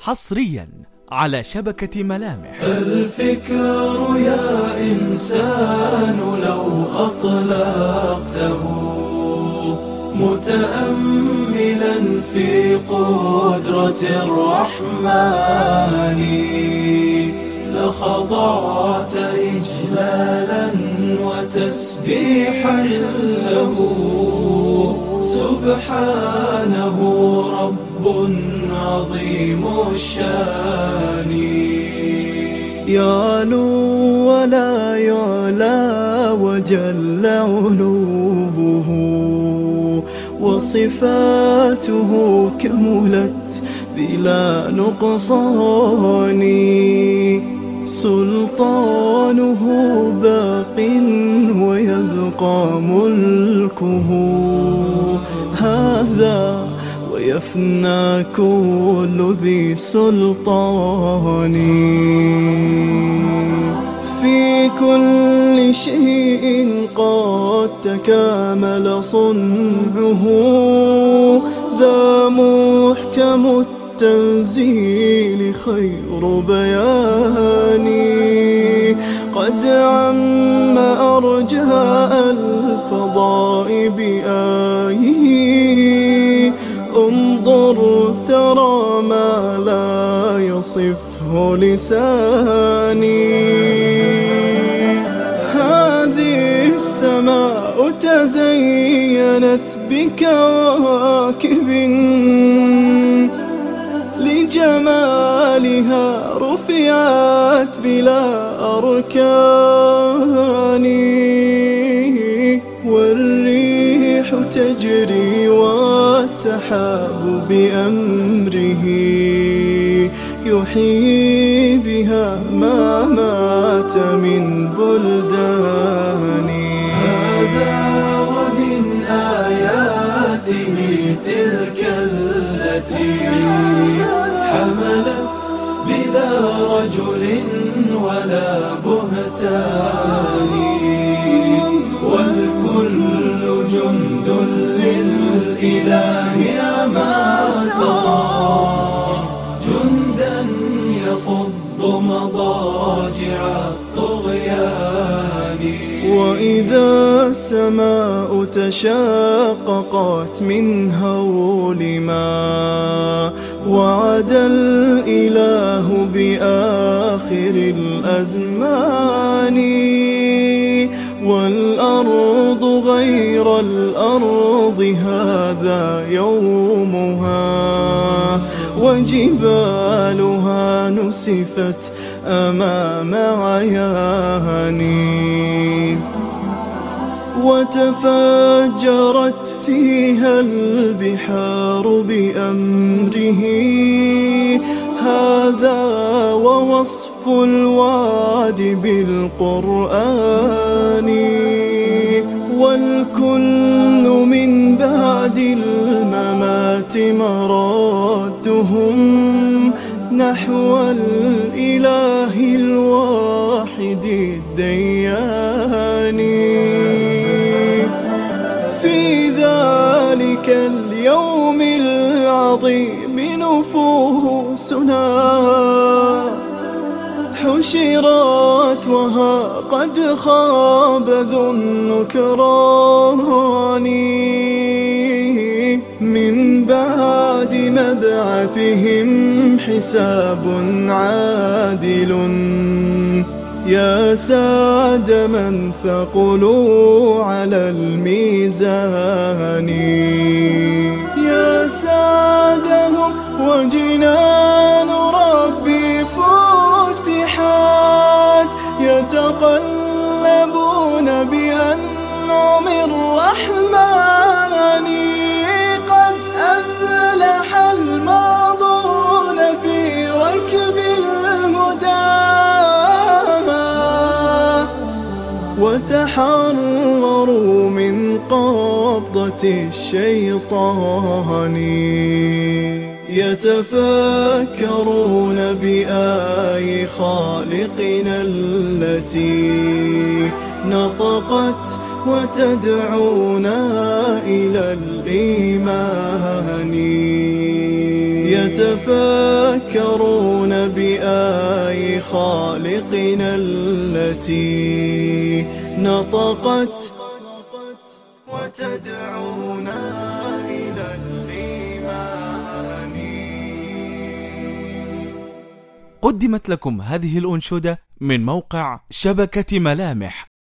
حصريا. على شبكة ملامح. الفكر يا إنسان لو أطلقته متأملا في قدرة الرحمن لخضعت إجلالا وتسبيحا له. سبحانه رب عظيم الشان. يعلو ولا يعلى وجل علوه وصفاته كملت بلا نقصان. سلطانه باق ويبقى ملكه. هذا ويفنى كل ذي سلطان. في كل شيء قد تكامل صنعه. ذا محكم التنزيل خير بياني قد عم أرجاء الفضاء بآيه. انظر ترى ما لا يصفه لساني. هذه السماء تزينت بكواكب لجمالها رفعت بلا أركان. والريح تجري والسحاب بأمره يحيي بها ما مات من بلدان هذا ومن آياته تلك التي حملت بلا رجل ولا بهتان. يقض مضاجع الطغيان. وإذا السماء تشاققت من هول ما وعد الإله بآخر الأزمان. والأرض غير الأرض هذا يومها وجبالها نسفت أمام عياني. وتفجرت فيها البحار بأمره. هذا ووصف الوعد بالقرآن. والكل من بعد الممات مرادهم نحو الإله الواحد الديان. في ذلك اليوم العظيم نفوسنا. حشرت وها قد خاب ذو النكران من بعد مبعثهم حساب عادل. يا سعد من ثقلوا على الميزان. وتحرروا من قبضة الشيطان. يتفكرون بآي خالقنا التي نطقت وتدعونا إلى الإيمان. يتفكرون بآي خالقنا التي نطقت وتدعونا إلى الإيمان. قدمت لكم هذه الأنشودة من موقع شبكة ملامح.